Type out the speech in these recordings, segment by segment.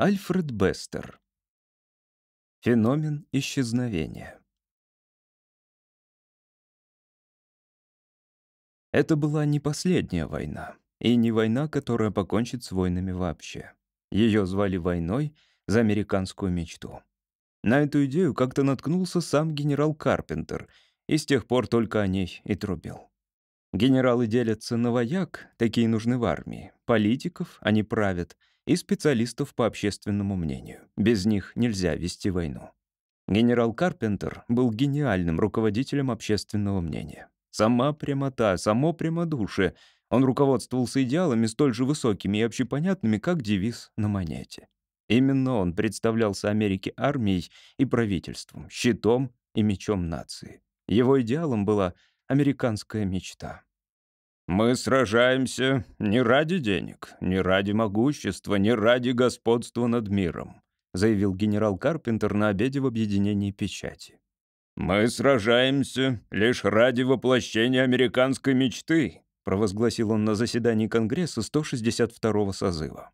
Альфред Бестер. Феномен исчезновения. Это была не последняя война, и не война, которая покончит с войнами вообще. Ее звали войной за американскую мечту. На эту идею как-то наткнулся сам генерал Карпентер, и с тех пор только о ней и трубил. Генералы делятся на вояк, такие нужны в армии, политиков, они правят, и специалистов по общественному мнению. Без них нельзя вести войну. Генерал Карпентер был гениальным руководителем общественного мнения. Сама прямота, само прямодушие. Он руководствовался идеалами столь же высокими и общепонятными, как девиз на монете. Именно он представлялся Америке армией и правительством, щитом и мечом нации. Его идеалом была американская мечта. «Мы сражаемся не ради денег, не ради могущества, не ради господства над миром», заявил генерал Карпентер на обеде в объединении печати. «Мы сражаемся лишь ради воплощения американской мечты», провозгласил он на заседании Конгресса 162-го созыва.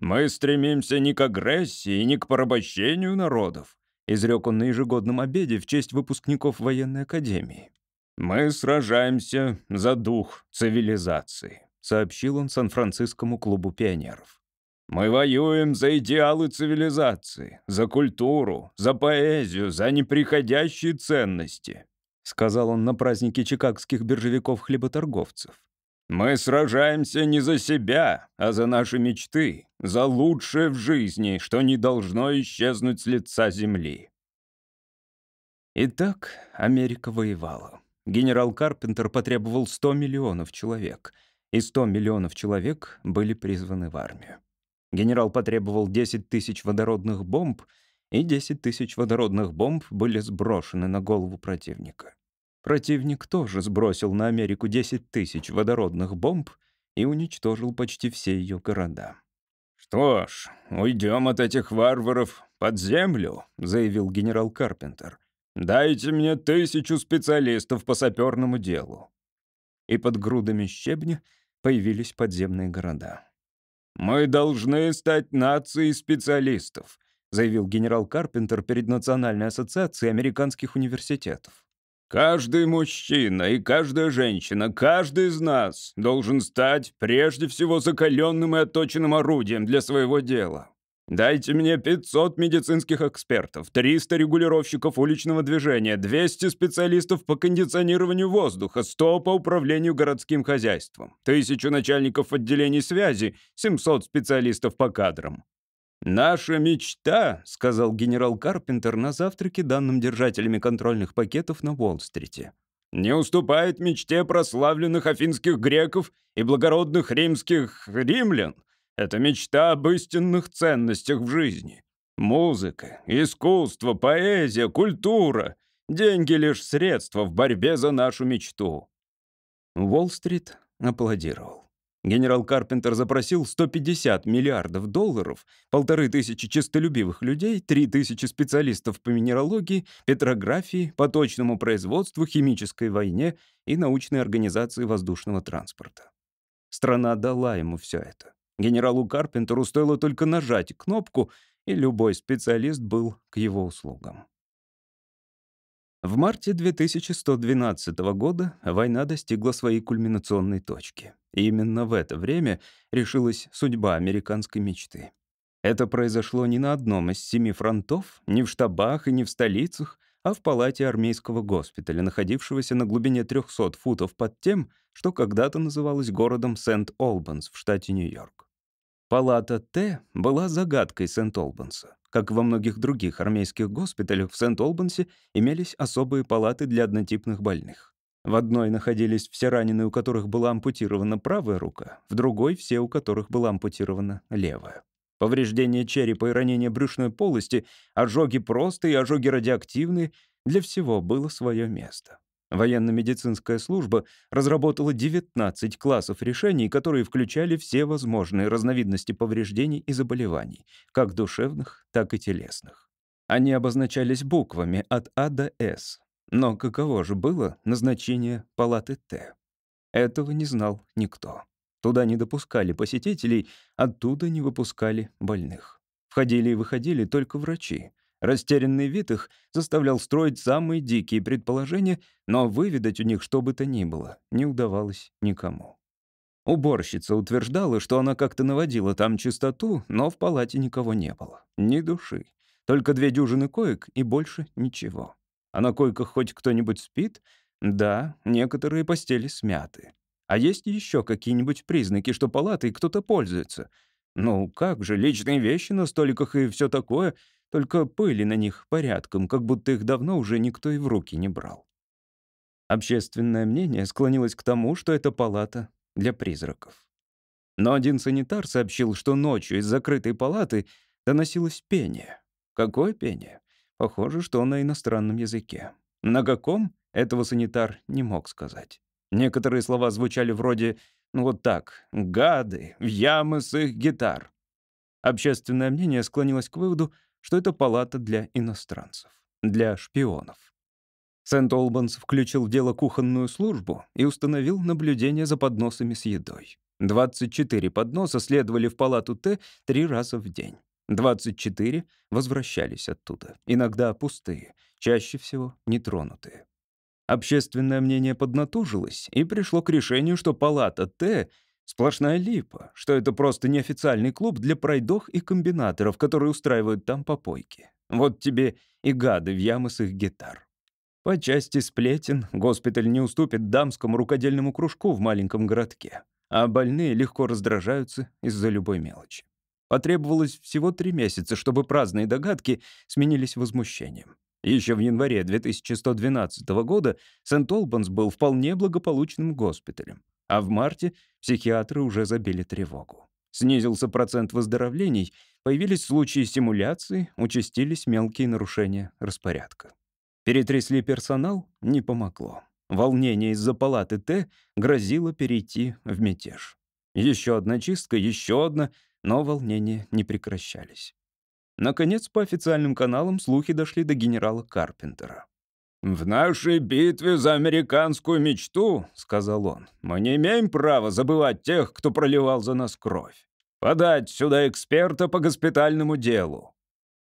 «Мы стремимся не к агрессии, не к порабощению народов», изрек он на ежегодном обеде в честь выпускников военной академии. «Мы сражаемся за дух цивилизации», сообщил он Сан-Францискому клубу пионеров. Мы воюем за идеалы цивилизации, за культуру, за поэзию, за неприходящие ценности», сказал он на празднике чикагских биржевиков-хлеботорговцев. «Мы сражаемся не за себя, а за наши мечты, за лучшее в жизни, что не должно исчезнуть с лица земли». Итак, Америка воевала. Генерал Карпентер потребовал 100 миллионов человек, и 100 миллионов человек были призваны в армию. Генерал потребовал 10 тысяч водородных бомб, и 10 тысяч водородных бомб были сброшены на голову противника. Противник тоже сбросил на Америку 10 тысяч водородных бомб и уничтожил почти все ее города. «Что ж, уйдем от этих варваров под землю», — заявил генерал Карпентер. «Дайте мне тысячу специалистов по саперному делу». И под грудами щебня появились подземные города. «Мы должны стать нацией специалистов», заявил генерал Карпентер перед Национальной ассоциацией американских университетов. «Каждый мужчина и каждая женщина, каждый из нас должен стать прежде всего закаленным и отточенным орудием для своего дела. Дайте мне 500 медицинских экспертов, 300 регулировщиков уличного движения, 200 специалистов по кондиционированию воздуха, 100 по управлению городским хозяйством, 1000 начальников отделений связи, 700 специалистов по кадрам. «Наша мечта», — сказал генерал Карпентер на завтраке данным держателями контрольных пакетов на Уолл-стрите, «не уступает мечте прославленных афинских греков и благородных римских римлян, это мечта об истинных ценностях в жизни. Музыка, искусство, поэзия, культура. Деньги — лишь средства в борьбе за нашу мечту». Уолл-стрит аплодировал. Генерал Карпентер запросил 150 миллиардов долларов, полторы тысячи честолюбивых людей, три тысячи специалистов по минералогии, петрографии, поточному производству, химической войне и научной организации воздушного транспорта. Страна дала ему все это. Генералу Карпентеру стоило только нажать кнопку, и любой специалист был к его услугам. В марте 2112 года война достигла своей кульминационной точки. И именно в это время решилась судьба американской мечты. Это произошло не на одном из семи фронтов, не в штабах и не в столицах, а в палате армейского госпиталя, находившегося на глубине 300 футов под тем, что когда-то называлось городом Сент-Олбанс в штате Нью-Йорк. Палата Т была загадкой Сент-Олбанса. Как во многих других армейских госпиталях в Сент-Олбансе имелись особые палаты для однотипных больных. В одной находились все раненые, у которых была ампутирована правая рука, в другой — все, у которых была ампутирована левая. Повреждения черепа и ранения брюшной полости, ожоги простые ожоги радиоактивные — для всего было свое место. Военно-медицинская служба разработала 19 классов решений, которые включали все возможные разновидности повреждений и заболеваний, как душевных, так и телесных. Они обозначались буквами от А до С. Но каково же было назначение палаты Т? Этого не знал никто. Туда не допускали посетителей, оттуда не выпускали больных. Входили и выходили только врачи. Растерянный вид их заставлял строить самые дикие предположения, но выведать у них что бы то ни было не удавалось никому. Уборщица утверждала, что она как-то наводила там чистоту, но в палате никого не было. Ни души. Только две дюжины коек и больше ничего. А на койках хоть кто-нибудь спит? Да, некоторые постели смяты. А есть еще какие-нибудь признаки, что палатой кто-то пользуется? Ну, как же, личные вещи на столиках и все такое, только пыли на них порядком, как будто их давно уже никто и в руки не брал. Общественное мнение склонилось к тому, что это палата для призраков. Но один санитар сообщил, что ночью из закрытой палаты доносилось пение. Какое пение? Похоже, что на иностранном языке. На каком? Этого санитар не мог сказать. Некоторые слова звучали вроде ну вот так «гады, в ямы с их гитар». Общественное мнение склонилось к выводу, что это палата для иностранцев, для шпионов. Сент-Олбанс включил в дело кухонную службу и установил наблюдение за подносами с едой. 24 подноса следовали в палату Т три раза в день. 24 возвращались оттуда, иногда пустые, чаще всего нетронутые. Общественное мнение поднатужилось и пришло к решению, что палата Т — сплошная липа, что это просто неофициальный клуб для пройдох и комбинаторов, которые устраивают там попойки. Вот тебе и гады в ямы с их гитар. По части сплетен госпиталь не уступит дамскому рукодельному кружку в маленьком городке, а больные легко раздражаются из-за любой мелочи. Потребовалось всего три месяца, чтобы праздные догадки сменились возмущением. Еще в январе 2112 года Сент-Олбанс был вполне благополучным госпиталем, а в марте психиатры уже забили тревогу. Снизился процент выздоровлений, появились случаи симуляции, участились мелкие нарушения распорядка. Перетрясли персонал — не помогло. Волнение из-за палаты Т грозило перейти в мятеж. Еще одна чистка, еще одна, но волнения не прекращались. Наконец, по официальным каналам слухи дошли до генерала Карпентера. «В нашей битве за американскую мечту, — сказал он, — мы не имеем права забывать тех, кто проливал за нас кровь. Подать сюда эксперта по госпитальному делу.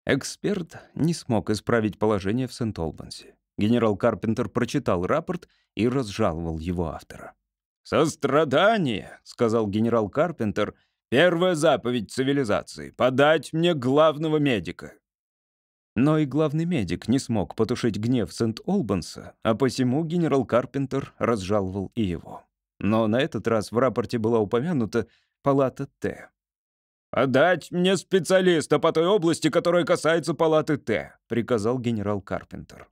Эксперт не смог исправить положение в Сент-Олбансе. Генерал Карпентер прочитал рапорт и разжаловал его автора. «Сострадание», — сказал генерал Карпентер, — «первая заповедь цивилизации — подать мне главного медика». Но и главный медик не смог потушить гнев Сент-Олбанса, а посему генерал Карпентер разжаловал и его. Но на этот раз в рапорте была упомянута палата Т. «Отдать мне специалиста по той области, которая касается палаты Т», — приказал генерал Карпентер.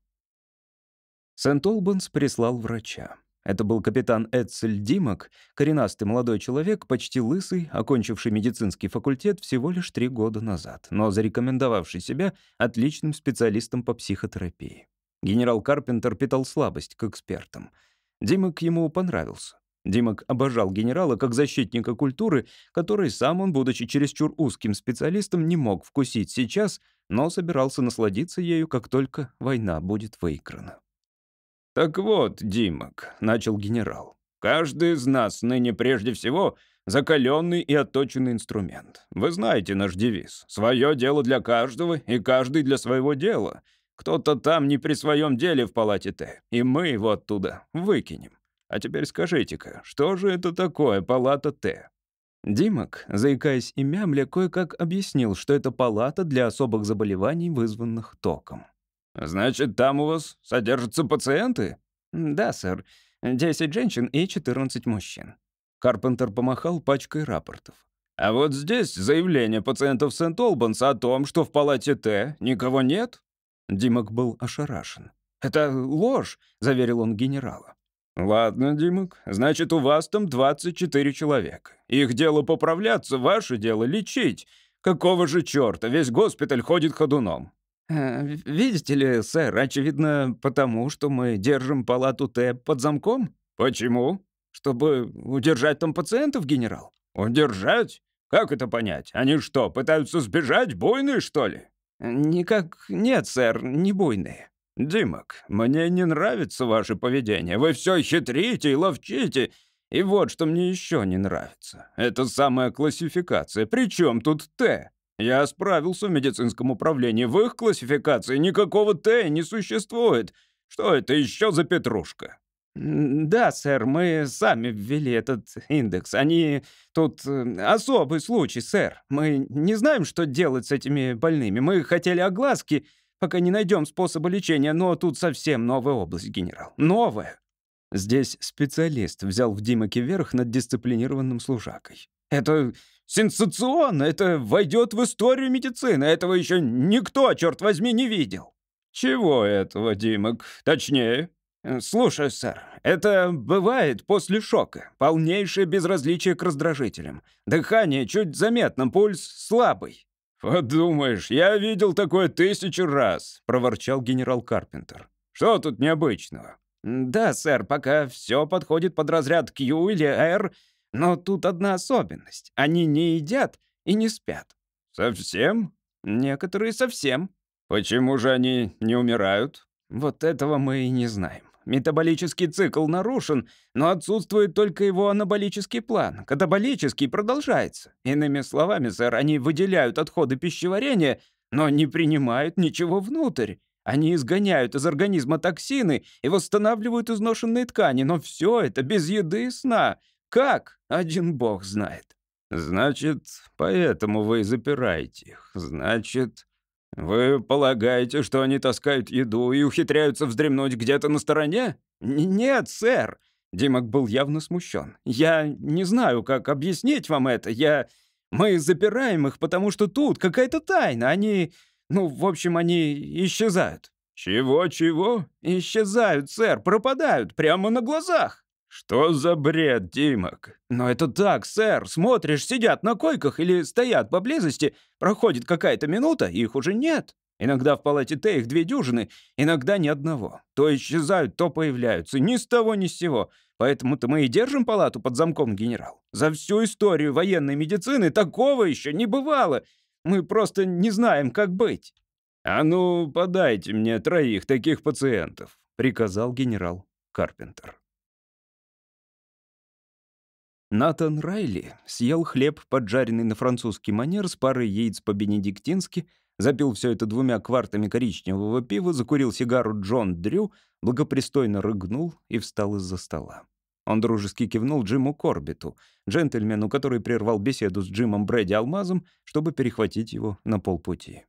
Сент-Олбанс прислал врача. Это был капитан Эдсель Димок, коренастый молодой человек, почти лысый, окончивший медицинский факультет всего лишь три года назад, но зарекомендовавший себя отличным специалистом по психотерапии. Генерал Карпентер питал слабость к экспертам. Димок ему понравился. Димок обожал генерала как защитника культуры, который сам он, будучи чересчур узким специалистом, не мог вкусить сейчас, но собирался насладиться ею, как только война будет выиграна. «Так вот, Димок», — начал генерал, — «каждый из нас ныне прежде всего закаленный и отточенный инструмент. Вы знаете наш девиз. Свое дело для каждого и каждый для своего дела. Кто-то там не при своем деле в палате Т, и мы его оттуда выкинем. А теперь скажите-ка, что же это такое палата Т?» Димок, заикаясь и мямля, кое-как объяснил, что это палата для особых заболеваний, вызванных током. «Значит, там у вас содержатся пациенты?» «Да, сэр. Десять женщин и четырнадцать мужчин». Карпентер помахал пачкой рапортов. «А вот здесь заявление пациентов Сент-Олбанса о том, что в палате Т никого нет?» Димок был ошарашен. «Это ложь», — заверил он генерала. «Ладно, Димок, значит, у вас там 24 человека. Их дело поправляться, ваше дело лечить. Какого же черта, весь госпиталь ходит ходуном?» Э, «Видите ли, сэр, очевидно, потому что мы держим палату Т под замком». «Почему?» «Чтобы удержать там пациентов, генерал». «Удержать? Как это понять? Они что, пытаются сбежать? Буйные, что ли?» «Никак нет, сэр, не буйные». «Димок, мне не нравится ваше поведение. Вы все хитрите и ловчите. И вот что мне еще не нравится. Это самая классификация. Причем тут Т? Я справился в медицинском управлении. В их классификации никакого Т не существует. Что это еще за петрушка?» «Да, сэр, мы сами ввели этот индекс. Они тут э, особый случай, сэр. Мы не знаем, что делать с этими больными. Мы хотели огласки, пока не найдем способа лечения, но тут совсем новая область, генерал. Новая». Здесь специалист взял в Димаке верх над дисциплинированным служакой. «Это сенсационно! Это войдет в историю медицины! Этого еще никто, черт возьми, не видел!» «Чего этого, Димок? Точнее?» Э, «Слушай, сэр, это бывает после шока. Полнейшее безразличие к раздражителям. Дыхание чуть заметно, пульс слабый». «Подумаешь, я видел такое тысячу раз», — проворчал генерал Карпентер. «Что тут необычного?» «Да, сэр, пока все подходит под разряд Q или R, но тут одна особенность. Они не едят и не спят». «Совсем?» «Некоторые совсем». «Почему же они не умирают?» «Вот этого мы и не знаем. Метаболический цикл нарушен, но отсутствует только его анаболический план. Катаболический продолжается. Иными словами, сэр, они выделяют отходы пищеварения, но не принимают ничего внутрь. Они изгоняют из организма токсины и восстанавливают изношенные ткани, но все это без еды и сна. Как? Один бог знает. Значит, поэтому вы запираете их. Значит, «Вы полагаете, что они таскают еду и ухитряются вздремнуть где-то на стороне?» «Нет, сэр!» Димок был явно смущен. «Я не знаю, как объяснить вам это. Я... Мы запираем их, потому что тут какая-то тайна. Они... Ну, в общем, они исчезают». «Чего-чего?» «Исчезают, сэр, пропадают прямо на глазах». «Что за бред, Димок?» «Но это так, сэр. Смотришь, сидят на койках или стоят поблизости, проходит какая-то минута, их уже нет. Иногда в палате Т их две дюжины, иногда ни одного. То исчезают, то появляются, ни с того, ни с сего. Поэтому-то мы и держим палату под замком, генерал. За всю историю военной медицины такого еще не бывало. Мы просто не знаем, как быть». «А ну, подайте мне троих таких пациентов», — приказал генерал Карпентер. Натан Райли съел хлеб, поджаренный на французский манер, с парой яиц по-бенедиктински, запил все это двумя квартами коричневого пива, закурил сигару Джон Дрю, благопристойно рыгнул и встал из-за стола. Он дружески кивнул Джиму Корбиту, джентльмену, который прервал беседу с Джимом Брэди Алмазом, чтобы перехватить его на полпути.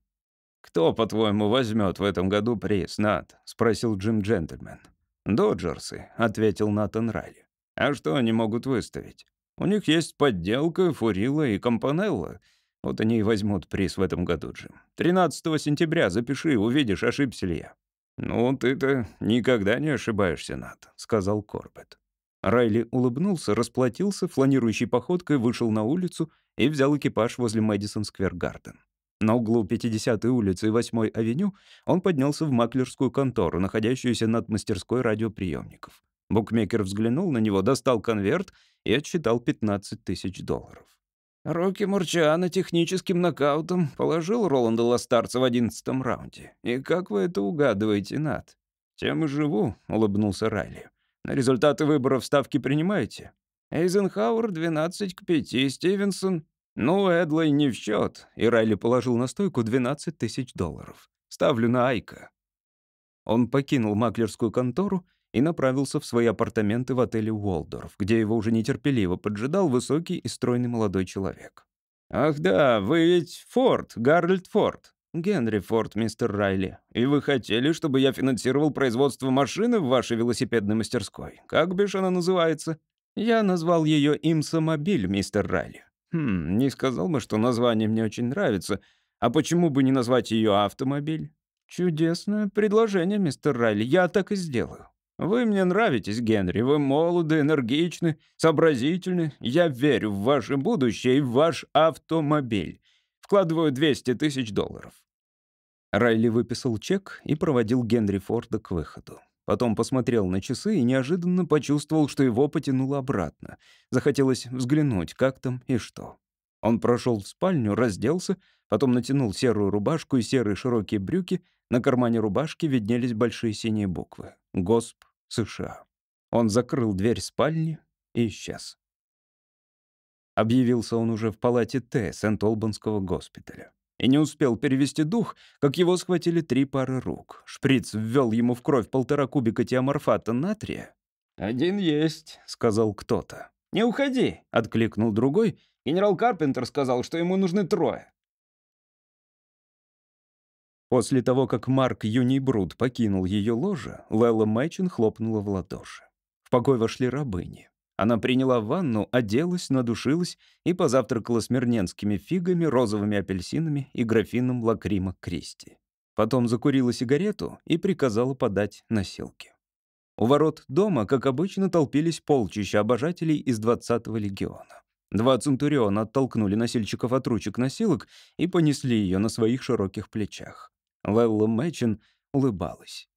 «Кто, по-твоему, возьмет в этом году приз, Нат?» — спросил Джим Джентльмен. «Доджерсы», — ответил Натан Райли. «А что они могут выставить?» У них есть подделка, фурила и компанелла. Вот они и возьмут приз в этом году, Джим. 13 сентября, запиши, увидишь, ошибся ли я». «Ну, ты-то никогда не ошибаешься, Нат», — сказал Корбет. Райли улыбнулся, расплатился, фланирующей походкой вышел на улицу и взял экипаж возле Мэдисон Сквер Гарден. На углу 50-й улицы и 8-й авеню он поднялся в маклерскую контору, находящуюся над мастерской радиоприемников. Букмекер взглянул на него, достал конверт и отсчитал 15 тысяч долларов. Рокки Мурчана техническим нокаутом положил Роланда Ластарца в одиннадцатом раунде. И как вы это угадываете, Нат? «Тем и живу», — улыбнулся Райли. «На результаты выборов ставки принимаете?» «Эйзенхауэр 12 к 5, Стивенсон...» «Ну, Эдлой не в счет. И Райли положил на стойку 12 тысяч долларов. «Ставлю на Айка». Он покинул маклерскую контору и направился в свои апартаменты в отеле Уолдорф, где его уже нетерпеливо поджидал высокий и стройный молодой человек. «Ах да, вы ведь Форд, Гарольд Форд». «Генри Форд, мистер Райли. И вы хотели, чтобы я финансировал производство машины в вашей велосипедной мастерской? Как бишь она называется?» «Я назвал ее «Имсомобиль», мистер Райли». «Хм, не сказал бы, что название мне очень нравится. А почему бы не назвать ее «Автомобиль»?» «Чудесное предложение, мистер Райли. Я так и сделаю». Вы мне нравитесь, Генри. Вы молоды, энергичны, сообразительны. Я верю в ваше будущее и в ваш автомобиль. Вкладываю 200 тысяч долларов». Райли выписал чек и проводил Генри Форда к выходу. Потом посмотрел на часы и неожиданно почувствовал, что его потянуло обратно. Захотелось взглянуть, как там и что. Он прошел в спальню, разделся, потом натянул серую рубашку и серые широкие брюки. На кармане рубашки виднелись большие синие буквы. ГОСП США. Он закрыл дверь спальни и исчез. Объявился он уже в палате Т Сент-Олбанского госпиталя. И не успел перевести дух, как его схватили три пары рук. Шприц ввел ему в кровь полтора кубика тиаморфата натрия. «Один есть», — сказал кто-то. «Не уходи», — откликнул другой. «Генерал Карпентер сказал, что ему нужны трое». После того, как Марк Юнибрут покинул ее ложе, Лелла Мэйчин хлопнула в ладоши. В покой вошли рабыни. Она приняла ванну, оделась, надушилась и позавтракала смирненскими фигами, розовыми апельсинами и графином лакрима Кристи. Потом закурила сигарету и приказала подать носилки. У ворот дома, как обычно, толпились полчища обожателей из 20-го легиона. Два центуриона оттолкнули носильщиков от ручек носилок и понесли ее на своих широких плечах. Лелла Мэчин улыбалась.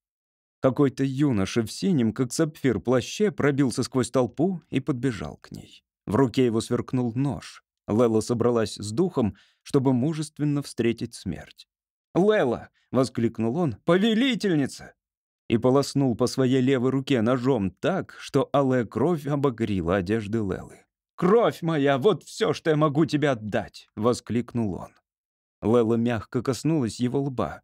Какой-то юноша в синем, как сапфир, плаще пробился сквозь толпу и подбежал к ней. В руке его сверкнул нож. Лела собралась с духом, чтобы мужественно встретить смерть. «Лела!» — воскликнул он. «Повелительница!» И полоснул по своей левой руке ножом так, что алая кровь обогрила одежды Лелы. «Кровь моя! Вот все, что я могу тебе отдать!» — воскликнул он. Лела мягко коснулась его лба.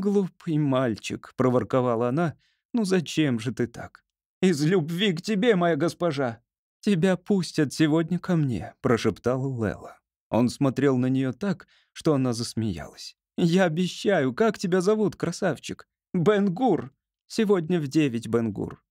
«Глупый мальчик», — проворковала она, — «ну зачем же ты так?» «Из любви к тебе, моя госпожа!» «Тебя пустят сегодня ко мне», — прошептала Лела. Он смотрел на нее так, что она засмеялась. «Я обещаю, как тебя зовут, красавчик?» «Бенгур! Сегодня в девять, Бенгур».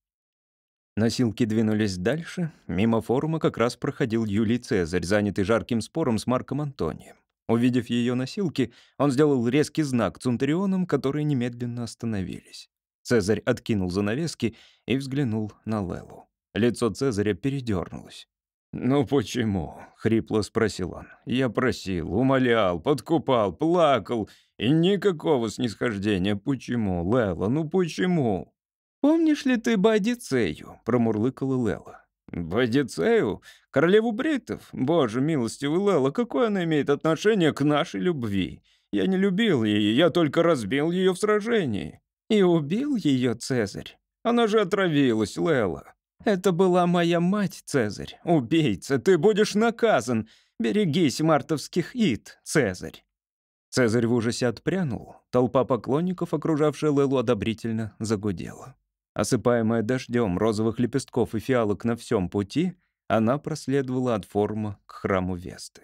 Носилки двинулись дальше. Мимо форума как раз проходил Юлий Цезарь, занятый жарким спором с Марком Антонием. Увидев ее носилки, он сделал резкий знак цунтарионам, которые немедленно остановились. Цезарь откинул занавески и взглянул на Лелу. Лицо Цезаря передернулось. «Ну почему?» — хрипло спросил он. «Я просил, умолял, подкупал, плакал, и никакого снисхождения. Почему, Лела, ну почему?» «Помнишь ли ты Бадицею?» — промурлыкала Лела. «Бодицею? Королеву бриттов? Боже милостивый Лела, какое она имеет отношение к нашей любви? Я не любил ее, я только разбил ее в сражении». «И убил ее Цезарь? Она же отравилась, Лела». «Это была моя мать, Цезарь. Убийца, ты будешь наказан. Берегись мартовских ид, Цезарь». Цезарь в ужасе отпрянул. Толпа поклонников, окружавшая Лелу, одобрительно загудела. Осыпаемая дождем розовых лепестков и фиалок на всем пути, она проследовала от форума к храму Весты.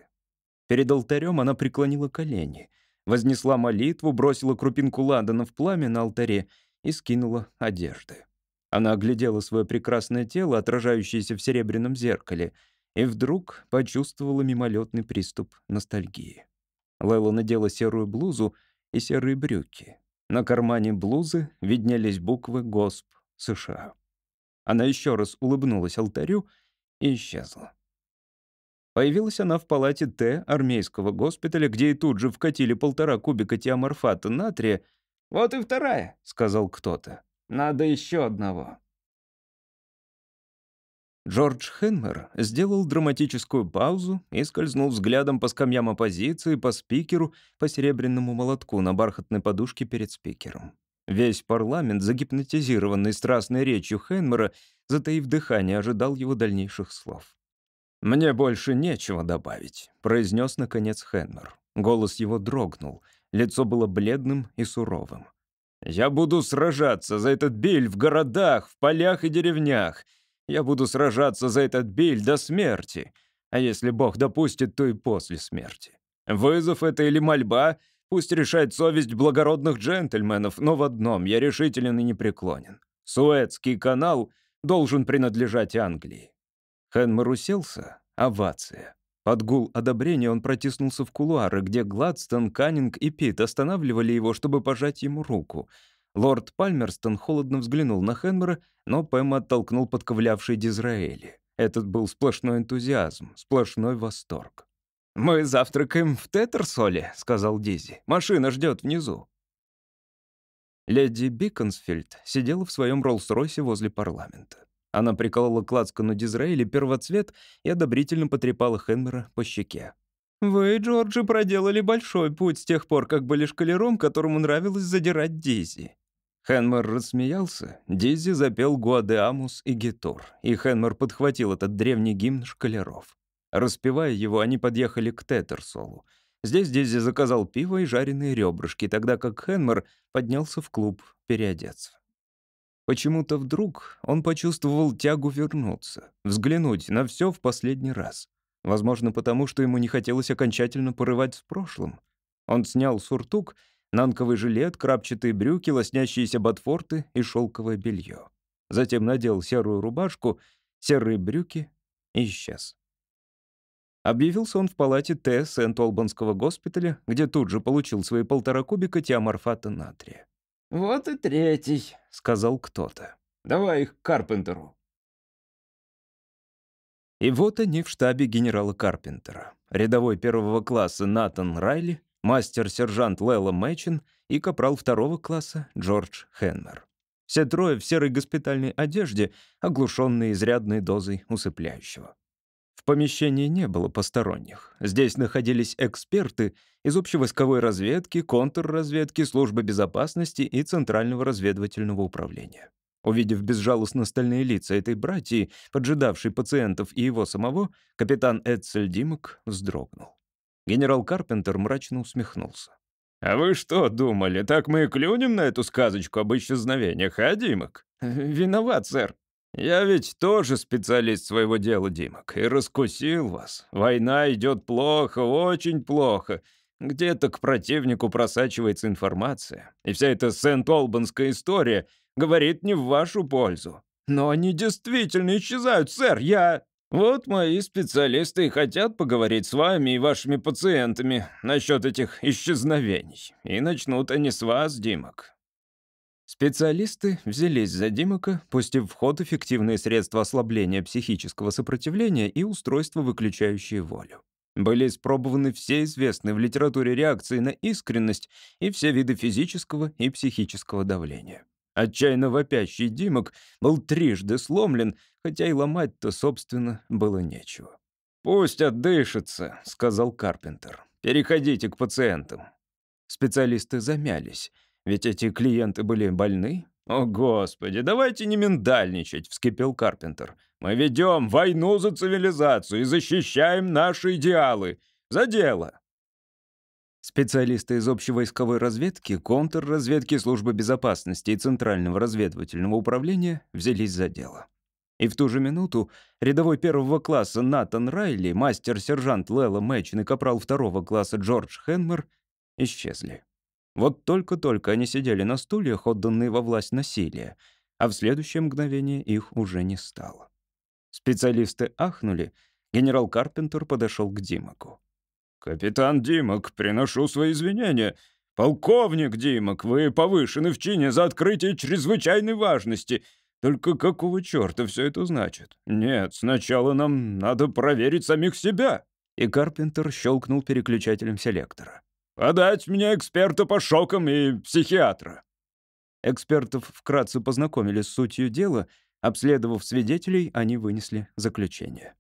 Перед алтарем она преклонила колени, вознесла молитву, бросила крупинку ладана в пламя на алтаре и скинула одежды. Она оглядела свое прекрасное тело, отражающееся в серебряном зеркале, и вдруг почувствовала мимолетный приступ ностальгии. Лейла надела серую блузу и серые брюки. На кармане блузы виднелись буквы «Госп», США. Она еще раз улыбнулась алтарю и исчезла. Появилась она в палате Т армейского госпиталя, где и тут же вкатили полтора кубика тиаморфата натрия. «Вот и вторая», — сказал кто-то. «Надо еще одного». Джордж Хенмер сделал драматическую паузу и скользнул взглядом по скамьям оппозиции, по спикеру, по серебряному молотку на бархатной подушке перед спикером. Весь парламент, загипнотизированный страстной речью Хенмера, затаив дыхание, ожидал его дальнейших слов. «Мне больше нечего добавить», — произнес наконец Хенмер. Голос его дрогнул, лицо было бледным и суровым. «Я буду сражаться за этот биль в городах, в полях и деревнях. Я буду сражаться за этот биль до смерти. А если Бог допустит, то и после смерти. Вызов это или мольба Пусть решает совесть благородных джентльменов, но в одном я решителен и непреклонен. Суэцкий канал должен принадлежать Англии. Хенмер уселся. Овация. Под гул одобрения он протиснулся в кулуары, где Гладстон, Каннинг и Пит останавливали его, чтобы пожать ему руку. Лорд Пальмерстон холодно взглянул на Хенмера, но Пэм оттолкнул подковлявший Дизраэли. Этот был сплошной энтузиазм, сплошной восторг. «Мы завтракаем в Тетерсоле», — сказал Дизи. «Машина ждет внизу». Леди Биконсфильд сидела в своем Роллс-Ройсе возле парламента. Она приколола к лацкану Дизраэля первоцвет и одобрительно потрепала Хенмера по щеке. «Вы, Джорджи, проделали большой путь с тех пор, как были шкалером, которому нравилось задирать Дизи». Хенмер рассмеялся, Дизи запел Гуадеамус и Гитур, и Хенмер подхватил этот древний гимн шкалеров. Распивая его, они подъехали к Тетерсолу. Здесь Дизи заказал пиво и жареные ребрышки, тогда как Хенмер поднялся в клуб переодеться. Почему-то вдруг он почувствовал тягу вернуться, взглянуть на все в последний раз. Возможно, потому что ему не хотелось окончательно порывать с прошлым. Он снял суртук, нанковый жилет, крапчатые брюки, лоснящиеся ботфорты и шелковое белье. Затем надел серую рубашку, серые брюки и исчез. Объявился он в палате Т. Сент-Олбанского госпиталя, где тут же получил свои полтора кубика тиаморфата натрия. «Вот и третий», — сказал кто-то. «Давай их к Карпентеру». И вот они в штабе генерала Карпентера. Рядовой первого класса Натан Райли, мастер-сержант Лела Мэчин и капрал второго класса Джордж Хеннер. Все трое в серой госпитальной одежде, оглушенные изрядной дозой усыпляющего. Помещении не было посторонних. Здесь находились эксперты из общевойсковой разведки, контрразведки, службы безопасности и Центрального разведывательного управления. Увидев безжалостно стальные лица этой братьи, поджидавшей пациентов и его самого, капитан Эдсель Димок вздрогнул. Генерал Карпентер мрачно усмехнулся. «А вы что думали, так мы и клюнем на эту сказочку об исчезновениях, а, Димок?» «Виноват, сэр», «Я ведь тоже специалист своего дела, Димок, и раскусил вас. Война идет плохо, очень плохо. Где-то к противнику просачивается информация. И вся эта Сент-Олбанская история говорит не в вашу пользу. Но они действительно исчезают, сэр, я...» «Вот мои специалисты и хотят поговорить с вами и вашими пациентами насчет этих исчезновений. И начнут они с вас, Димок. Специалисты взялись за Димака, пустив в ход эффективные средства ослабления психического сопротивления и устройства, выключающие волю. Были испробованы все известные в литературе реакции на искренность и все виды физического и психического давления. Отчаянно вопящий Димок был трижды сломлен, хотя и ломать-то, собственно, было нечего. «Пусть отдышится», — сказал Карпентер. «Переходите к пациентам». Специалисты замялись — ведь эти клиенты были больны. «О, Господи, давайте не миндальничать», — вскипел Карпентер. «Мы ведем войну за цивилизацию и защищаем наши идеалы. За дело!» Специалисты из общевойсковой разведки, контрразведки службы безопасности и Центрального разведывательного управления взялись за дело. И в ту же минуту рядовой первого класса Натан Райли, мастер-сержант Лела Мэчин и капрал второго класса Джордж Хенмер исчезли. Вот только-только они сидели на стульях, отданные во власть насилия, а в следующее мгновение их уже не стало. Специалисты ахнули, генерал Карпентер подошел к Димаку. «Капитан Димок, приношу свои извинения. Полковник Димок, вы повышены в чине за открытие чрезвычайной важности. Только какого черта все это значит? Нет, сначала нам надо проверить самих себя». И Карпентер щелкнул переключателем селектора. «Подать мне эксперта по шокам и психиатра». Экспертов вкратце познакомили с сутью дела, обследовав свидетелей, они вынесли заключение.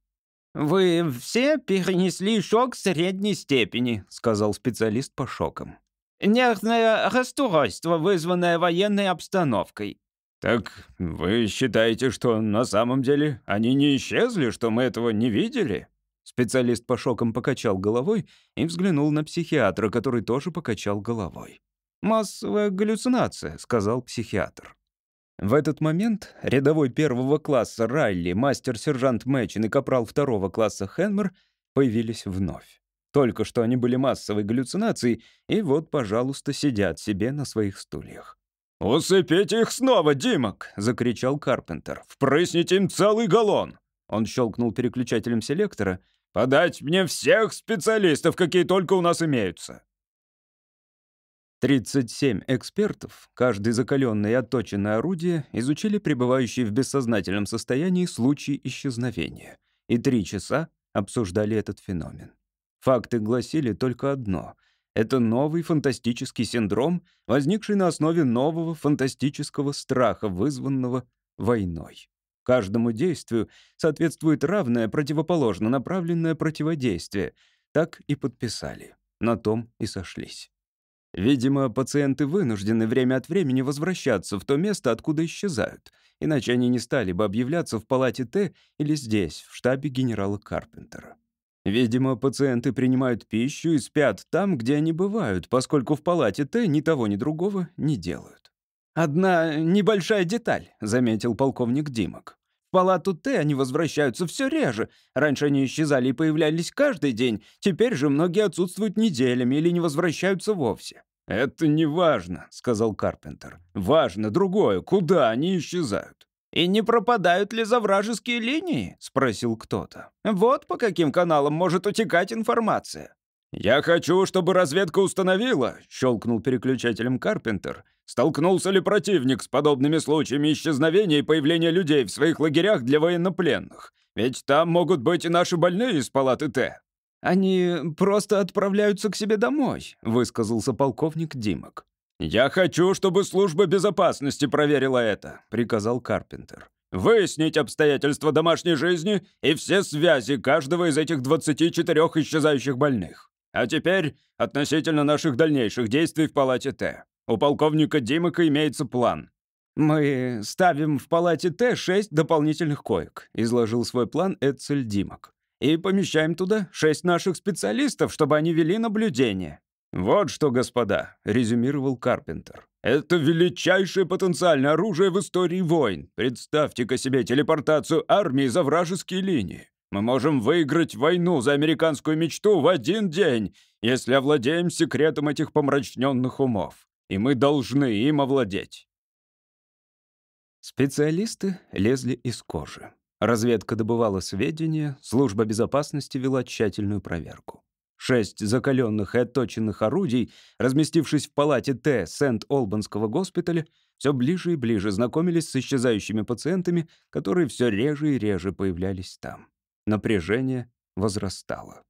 «Вы все перенесли шок средней степени», — сказал специалист по шокам. «Нервное расстройство, вызванное военной обстановкой». «Так вы считаете, что на самом деле они не исчезли, что мы этого не видели?» Специалист по шокам покачал головой и взглянул на психиатра, который тоже покачал головой. «Массовая галлюцинация», — сказал психиатр. В этот момент рядовой первого класса Райли, мастер-сержант Мэчин и капрал второго класса Хенмер появились вновь. Только что они были массовой галлюцинацией, и вот, пожалуйста, сидят себе на своих стульях. «Усыпите их снова, Димок!» — закричал Карпентер. «Впрысните им целый галлон!» Он щелкнул переключателем селектора, Подать мне всех специалистов, какие только у нас имеются!» 37 экспертов, каждый закаленное и отточенное орудие, изучили пребывающие в бессознательном состоянии случаи исчезновения, и три часа обсуждали этот феномен. Факты гласили только одно — это новый фантастический синдром, возникший на основе нового фантастического страха, вызванного войной. Каждому действию соответствует равное противоположно направленное противодействие. Так и подписали. На том и сошлись. Видимо, пациенты вынуждены время от времени возвращаться в то место, откуда исчезают, иначе они не стали бы объявляться в палате Т или здесь, в штабе генерала Карпентера. Видимо, пациенты принимают пищу и спят там, где они бывают, поскольку в палате Т ни того, ни другого не делают. «Одна небольшая деталь», — заметил полковник Димок. «В палату Т они возвращаются все реже. Раньше они исчезали и появлялись каждый день. Теперь же многие отсутствуют неделями или не возвращаются вовсе». «Это не важно», — сказал Карпентер. «Важно другое. Куда они исчезают?» «И не пропадают ли за вражеские линии?» — спросил кто-то. «Вот по каким каналам может утекать информация». «Я хочу, чтобы разведка установила», — щелкнул переключателем Карпентер, «столкнулся ли противник с подобными случаями исчезновения и появления людей в своих лагерях для военнопленных. Ведь там могут быть и наши больные из палаты Т». «Они просто отправляются к себе домой», — высказался полковник Димок. «Я хочу, чтобы служба безопасности проверила это», — приказал Карпентер. «Выяснить обстоятельства домашней жизни и все связи каждого из этих 24 исчезающих больных. А теперь относительно наших дальнейших действий в палате Т. У полковника Димака имеется план». «Мы ставим в палате Т шесть дополнительных коек», — изложил свой план Эцель Димак. «И помещаем туда шесть наших специалистов, чтобы они вели наблюдение. «Вот что, господа», — резюмировал Карпентер. «Это величайшее потенциальное оружие в истории войн. Представьте-ка себе телепортацию армии за вражеские линии. Мы можем выиграть войну за американскую мечту в один день, если овладеем секретом этих помрачненных умов. И мы должны им овладеть». Специалисты лезли из кожи. Разведка добывала сведения, служба безопасности вела тщательную проверку. Шесть закаленных и отточенных орудий, разместившись в палате Т Сент-Олбанского госпиталя, все ближе и ближе знакомились с исчезающими пациентами, которые все реже и реже появлялись там. Напряжение возрастало.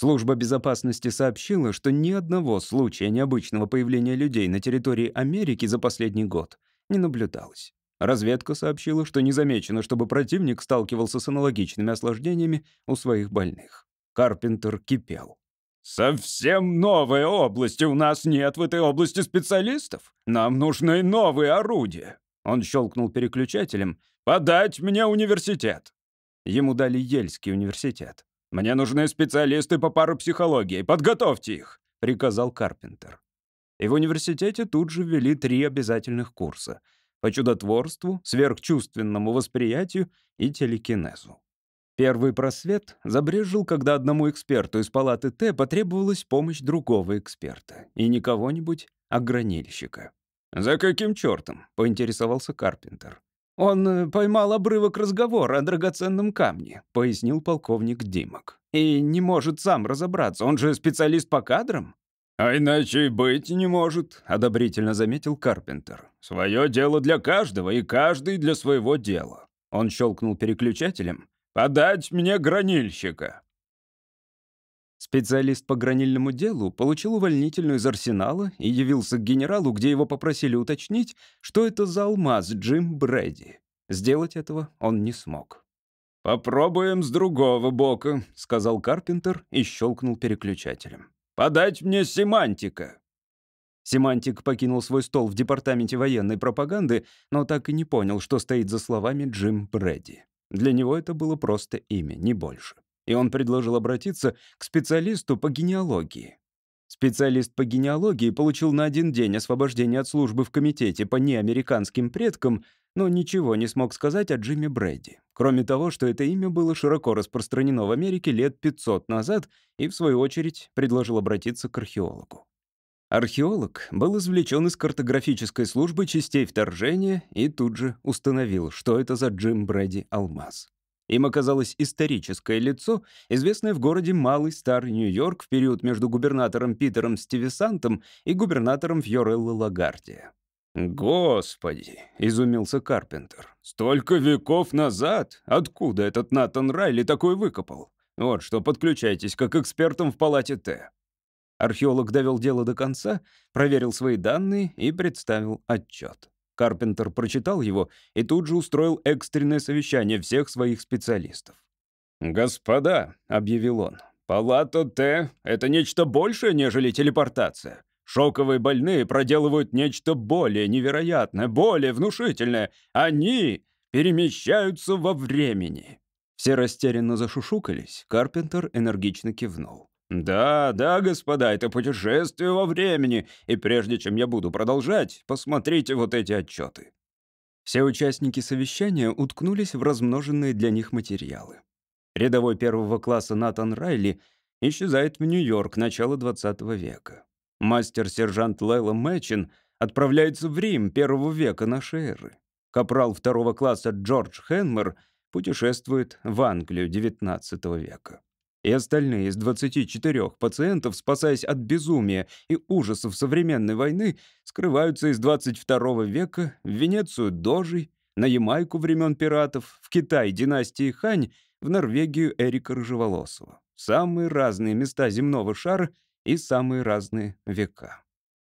Служба безопасности сообщила, что ни одного случая необычного появления людей на территории Америки за последний год не наблюдалось. Разведка сообщила, что не замечено, чтобы противник сталкивался с аналогичными осложнениями у своих больных. Карпентер кипел. «Совсем новая область, и у нас нет в этой области специалистов. Нам нужны новые орудия». Он щелкнул переключателем. «Подать мне университет». Ему дали Ельский университет. «Мне нужны специалисты по парапсихологии. Подготовьте их», — приказал Карпентер. И в университете тут же ввели три обязательных курса — по чудотворству, сверхчувственному восприятию и телекинезу. Первый просвет забрежил, когда одному эксперту из палаты Т потребовалась помощь другого эксперта. И не кого-нибудь, а гранильщика. «За каким чертом?» — поинтересовался Карпентер. «Он э, поймал обрывок разговора о драгоценном камне», — пояснил полковник Димок. «И не может сам разобраться, он же специалист по кадрам». «А иначе и быть не может», — одобрительно заметил Карпентер. «Свое дело для каждого, и каждый для своего дела». Он щелкнул переключателем, «Подать мне гранильщика!» Специалист по гранильному делу получил увольнительную из арсенала и явился к генералу, где его попросили уточнить, что это за алмаз Джим Брэди. Сделать этого он не смог. «Попробуем с другого бока», — сказал Карпентер и щелкнул переключателем. «Подать мне семантика». Семантик покинул свой стол в департаменте военной пропаганды, но так и не понял, что стоит за словами Джим Брэди. Для него это было просто имя, не больше. И он предложил обратиться к специалисту по генеалогии. Специалист по генеалогии получил на один день освобождение от службы в комитете по неамериканским предкам, но ничего не смог сказать о Джимми Брэди. Кроме того, что это имя было широко распространено в Америке лет 500 назад и, в свою очередь, предложил обратиться к археологу. Археолог был извлечен из картографической службы частей вторжения и тут же установил, что это за Джим Брэди алмаз. Им оказалось историческое лицо, известное в городе Малый Старый Нью-Йорк в период между губернатором Питером Стивисантом и губернатором Фьорелло Лагардия. «Господи!» — изумился Карпентер. «Столько веков назад? Откуда этот Натан Райли такой выкопал? Вот что, подключайтесь как экспертом в палате Т. Археолог довел дело до конца, проверил свои данные и представил отчет. Карпентер прочитал его и тут же устроил экстренное совещание всех своих специалистов. «Господа», — объявил он, — «палата Т — это нечто большее, нежели телепортация. Шоковые больные проделывают нечто более невероятное, более внушительное. Они перемещаются во времени. Все растерянно зашушукались, Карпентер энергично кивнул. «Да, да, господа, это путешествие во времени, и прежде чем я буду продолжать, посмотрите вот эти отчеты». Все участники совещания уткнулись в размноженные для них материалы. Рядовой первого класса Натан Райли исчезает в Нью-Йорк начала 20 века. Мастер-сержант Лейла Мэчин отправляется в Рим первого века нашей эры. Капрал второго класса Джордж Хенмер путешествует в Англию XIX века. И остальные из 24 пациентов, спасаясь от безумия и ужасов современной войны, скрываются из 22 века в Венецию Дожей, на Ямайку времен пиратов, в Китай династии Хань, в Норвегию Эрика Рыжеволосого. Самые разные места земного шара и самые разные века.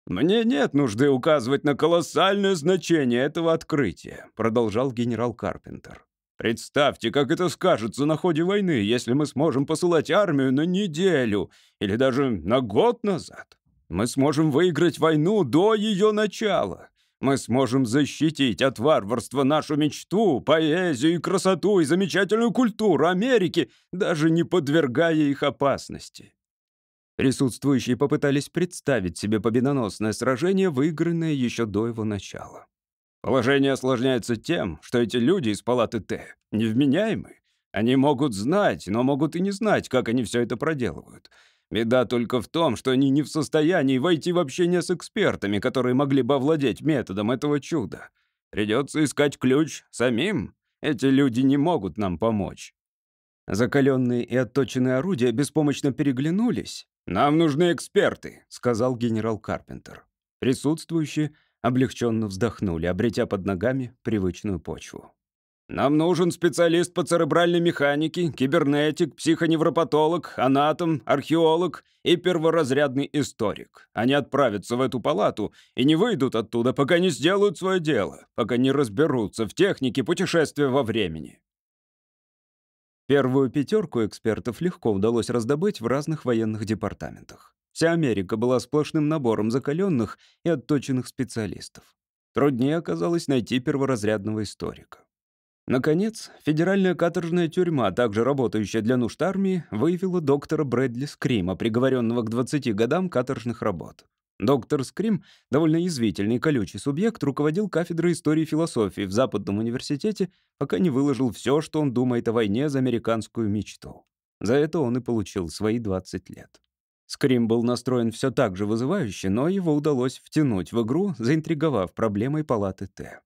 «Мне нет нужды указывать на колоссальное значение этого открытия», продолжал генерал Карпентер. Представьте, как это скажется на ходе войны, если мы сможем посылать армию на неделю или даже на год назад. Мы сможем выиграть войну до ее начала. Мы сможем защитить от варварства нашу мечту, поэзию и красоту и замечательную культуру Америки, даже не подвергая их опасности. Присутствующие попытались представить себе победоносное сражение, выигранное еще до его начала. Положение осложняется тем, что эти люди из палаты Т невменяемы. Они могут знать, но могут и не знать, как они все это проделывают. Беда только в том, что они не в состоянии войти в общение с экспертами, которые могли бы овладеть методом этого чуда. Придется искать ключ самим. Эти люди не могут нам помочь. Закаленные и отточенные орудия беспомощно переглянулись. «Нам нужны эксперты», — сказал генерал Карпентер. Присутствующие облегченно вздохнули, обретя под ногами привычную почву. «Нам нужен специалист по церебральной механике, кибернетик, психоневропатолог, анатом, археолог и перворазрядный историк. Они отправятся в эту палату и не выйдут оттуда, пока не сделают свое дело, пока не разберутся в технике путешествия во времени». Первую пятерку экспертов легко удалось раздобыть в разных военных департаментах. Вся Америка была сплошным набором закаленных и отточенных специалистов. Труднее оказалось найти перворазрядного историка. Наконец, федеральная каторжная тюрьма, также работающая для нужд армии, выявила доктора Брэдли Скрима, приговоренного к 20 годам каторжных работ. Доктор Скрим, довольно язвительный и колючий субъект, руководил кафедрой истории и философии в Западном университете, пока не выложил все, что он думает о войне за американскую мечту. За это он и получил свои 20 лет. Скрим был настроен все так же вызывающе, но его удалось втянуть в игру, заинтриговав проблемой палаты Т.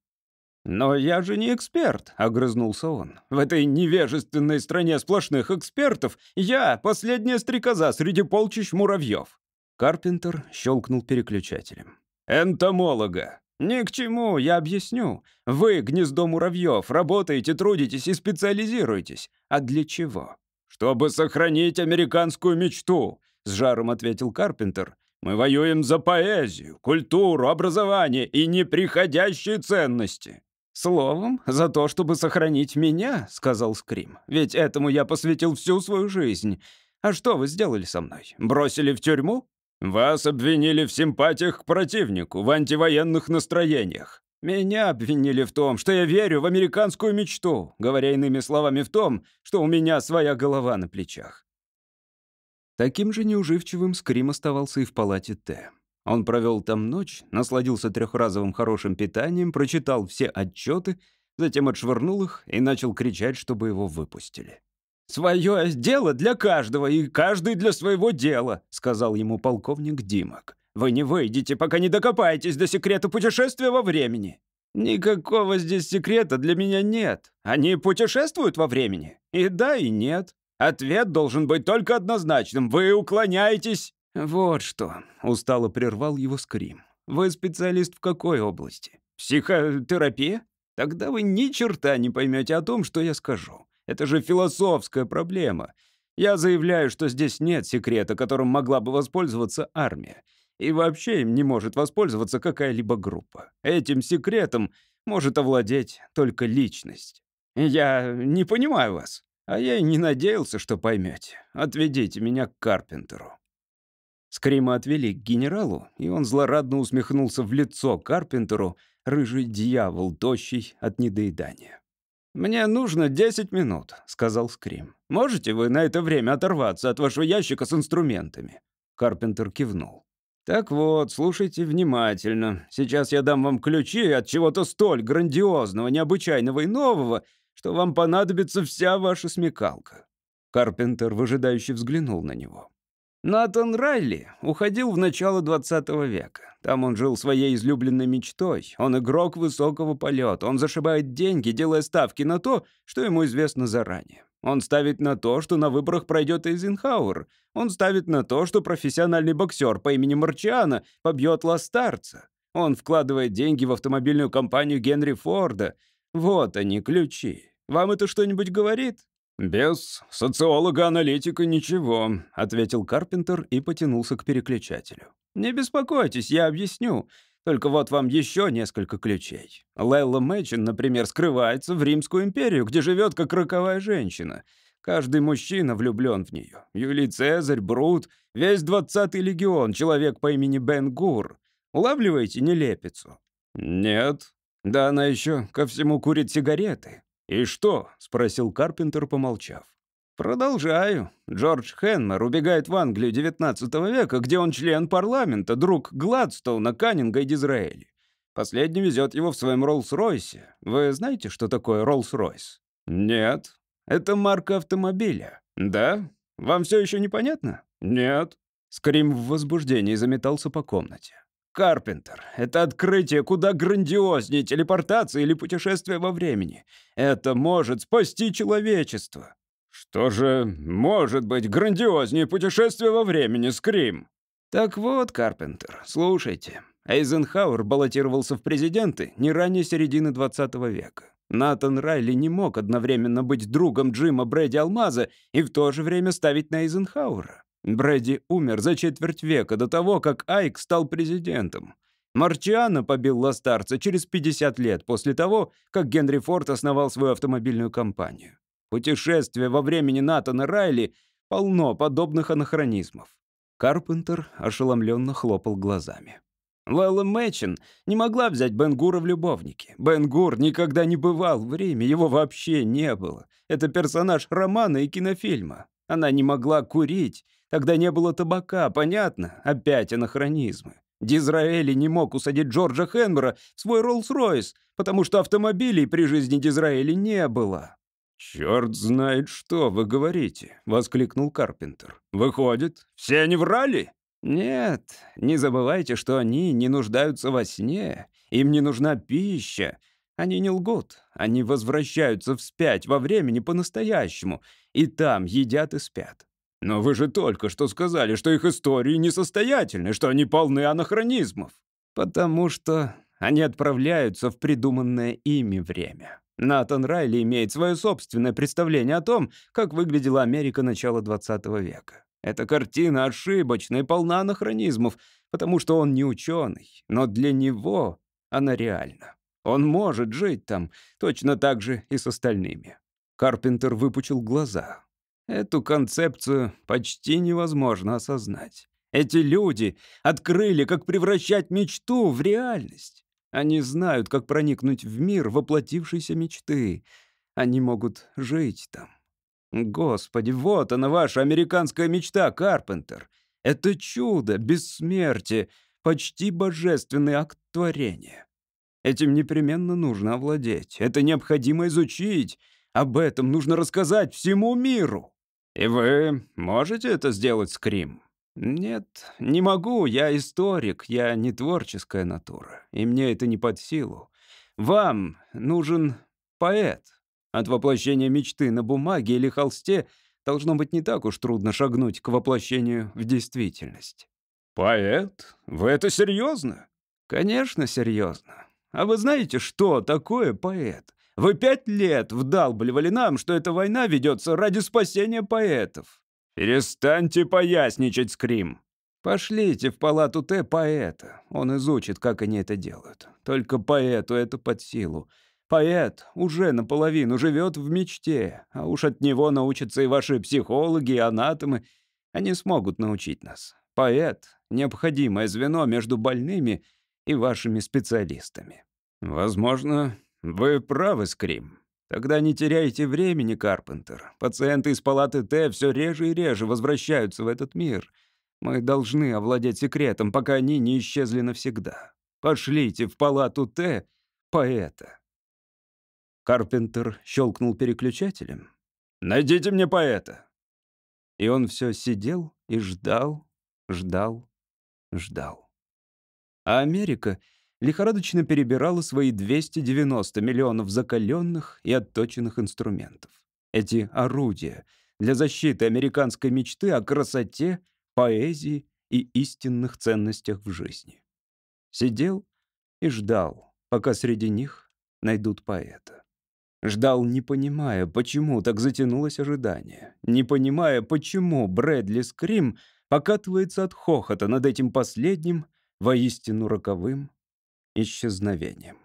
«Но я же не эксперт», — огрызнулся он. «В этой невежественной стране сплошных экспертов я — последняя стрекоза среди полчищ муравьев». Карпентер щелкнул переключателем. «Энтомолога. Ни к чему, я объясню. Вы, гнездо муравьев, работаете, трудитесь и специализируетесь. А для чего? Чтобы сохранить американскую мечту. — с жаром ответил Карпентер. «Мы воюем за поэзию, культуру, образование и неприходящие ценности». «Словом, за то, чтобы сохранить меня», — сказал Скрим. «Ведь этому я посвятил всю свою жизнь. А что вы сделали со мной? Бросили в тюрьму?» «Вас обвинили в симпатиях к противнику, в антивоенных настроениях. Меня обвинили в том, что я верю в американскую мечту, говоря иными словами в том, что у меня своя голова на плечах. Таким же неуживчивым Скрим оставался и в палате Т. Он провел там ночь, насладился трехразовым хорошим питанием, прочитал все отчеты, затем отшвырнул их и начал кричать, чтобы его выпустили. «Свое дело для каждого, и каждый для своего дела», — сказал ему полковник Димок. «Вы не выйдете, пока не докопаетесь до секрета путешествия во времени». «Никакого здесь секрета для меня нет. Они путешествуют во времени? И да, и нет. Ответ должен быть только однозначным. Вы уклоняетесь...» «Вот что», — устало прервал его Скрим. «Вы специалист в какой области? Психотерапия? Тогда вы ни черта не поймете о том, что я скажу. Это же философская проблема. Я заявляю, что здесь нет секрета, которым могла бы воспользоваться армия. И вообще им не может воспользоваться какая-либо группа. Этим секретом может овладеть только личность. Я не понимаю вас. А я и не надеялся, что поймете. Отведите меня к Карпентеру». Скрима отвели к генералу, и он злорадно усмехнулся в лицо Карпентеру, рыжий дьявол, тощий от недоедания. «Мне нужно 10 минут», — сказал Скрим. «Можете вы на это время оторваться от вашего ящика с инструментами?» Карпентер кивнул. «Так вот, слушайте внимательно. Сейчас я дам вам ключи от чего-то столь грандиозного, необычайного и нового, что вам понадобится вся ваша смекалка». Карпентер выжидающе взглянул на него. Натан Райли уходил в начало 20 века. Там он жил своей излюбленной мечтой. Он игрок высокого полета. Он зашибает деньги, делая ставки на то, что ему известно заранее. Он ставит на то, что на выборах пройдет Эйзенхауэр. Он ставит на то, что профессиональный боксер по имени Марчиана побьет Ластарца. Он вкладывает деньги в автомобильную компанию Генри Форда. Вот они, ключи. Вам это что-нибудь говорит? «Без социолога-аналитика ничего», — ответил Карпентер и потянулся к переключателю. «Не беспокойтесь, я объясню. Только вот вам еще несколько ключей. Лелла Мэчин, например, скрывается в Римскую империю, где живет как роковая женщина. Каждый мужчина влюблен в нее. Юлий Цезарь, Брут, весь двадцатый легион, человек по имени Бен Гур. Улавливаете нелепицу?» «Нет». «Да она еще ко всему курит сигареты». «И что?» — спросил Карпентер, помолчав. «Продолжаю. Джордж Хенмер убегает в Англию XIX века, где он член парламента, друг Гладстоуна, Каннинга и Дизраэли. Последний везет его в своем Роллс-Ройсе. Вы знаете, что такое Роллс-Ройс?» «Нет». «Это марка автомобиля». «Да? Вам все еще непонятно?» «Нет». Скрим в возбуждении заметался по комнате. Карпентер. Это открытие куда грандиознее телепортации или путешествия во времени. Это может спасти человечество. Что же может быть грандиознее путешествия во времени, Скрим? Так вот, Карпентер, слушайте. Эйзенхауэр баллотировался в президенты не ранее середины 20 века. Натан Райли не мог одновременно быть другом Джима Брэди Алмаза и в то же время ставить на Эйзенхауэра. Брэди умер за четверть века до того, как Айк стал президентом. Марчиано побил Ластарца через 50 лет после того, как Генри Форд основал свою автомобильную компанию. Путешествие во времени Натана Райли полно подобных анахронизмов. Карпентер ошеломленно хлопал глазами. Лэлла Мэчин не могла взять Бенгура в любовники. Бенгур никогда не бывал в Риме, его вообще не было. Это персонаж романа и кинофильма. Она не могла курить, Тогда не было табака, понятно? Опять анахронизмы. Дизраэли не мог усадить Джорджа Хенбера в свой Роллс-Ройс, потому что автомобилей при жизни Дизраэли не было. «Черт знает, что вы говорите», — воскликнул Карпентер. «Выходит, все они врали?» «Нет, не забывайте, что они не нуждаются во сне, им не нужна пища. Они не лгут, они возвращаются вспять во времени по-настоящему, и там едят и спят. Но вы же только что сказали, что их истории несостоятельны, что они полны анахронизмов. Потому что они отправляются в придуманное ими время. Натан Райли имеет свое собственное представление о том, как выглядела Америка начала 20 века. Эта картина ошибочная и полна анахронизмов, потому что он не ученый, но для него она реальна. Он может жить там, точно так же и с остальными. Карпентер выпучил глаза. Эту концепцию почти невозможно осознать. Эти люди открыли, как превращать мечту в реальность. Они знают, как проникнуть в мир воплотившейся мечты. Они могут жить там. Господи, вот она, ваша американская мечта, Карпентер. Это чудо, бессмертие, почти божественный акт творения. Этим непременно нужно овладеть. Это необходимо изучить. Об этом нужно рассказать всему миру. «И вы можете это сделать, Скрим?» «Нет, не могу. Я историк, я не творческая натура, и мне это не под силу. Вам нужен поэт. От воплощения мечты на бумаге или холсте должно быть не так уж трудно шагнуть к воплощению в действительность». «Поэт? Вы это серьезно?» «Конечно, серьезно. А вы знаете, что такое поэт? Вы пять лет вдалбливали нам, что эта война ведется ради спасения поэтов. Перестаньте поясничать, Скрим. Пошлите в палату Т поэта. Он изучит, как они это делают. Только поэту это под силу. Поэт уже наполовину живет в мечте, а уж от него научатся и ваши психологи, и анатомы. Они смогут научить нас. Поэт — необходимое звено между больными и вашими специалистами. Возможно, «Вы правы, Скрим. Тогда не теряйте времени, Карпентер. Пациенты из палаты Т все реже и реже возвращаются в этот мир. Мы должны овладеть секретом, пока они не исчезли навсегда. Пошлите в палату Т поэта. Карпентер щелкнул переключателем. «Найдите мне поэта!» И он все сидел и ждал, ждал, ждал. А Америка лихорадочно перебирала свои 290 миллионов закаленных и отточенных инструментов. Эти орудия для защиты американской мечты о красоте, поэзии и истинных ценностях в жизни. Сидел и ждал, пока среди них найдут поэта. Ждал, не понимая, почему так затянулось ожидание, не понимая, почему Брэдли Скрим покатывается от хохота над этим последним, воистину роковым исчезновением.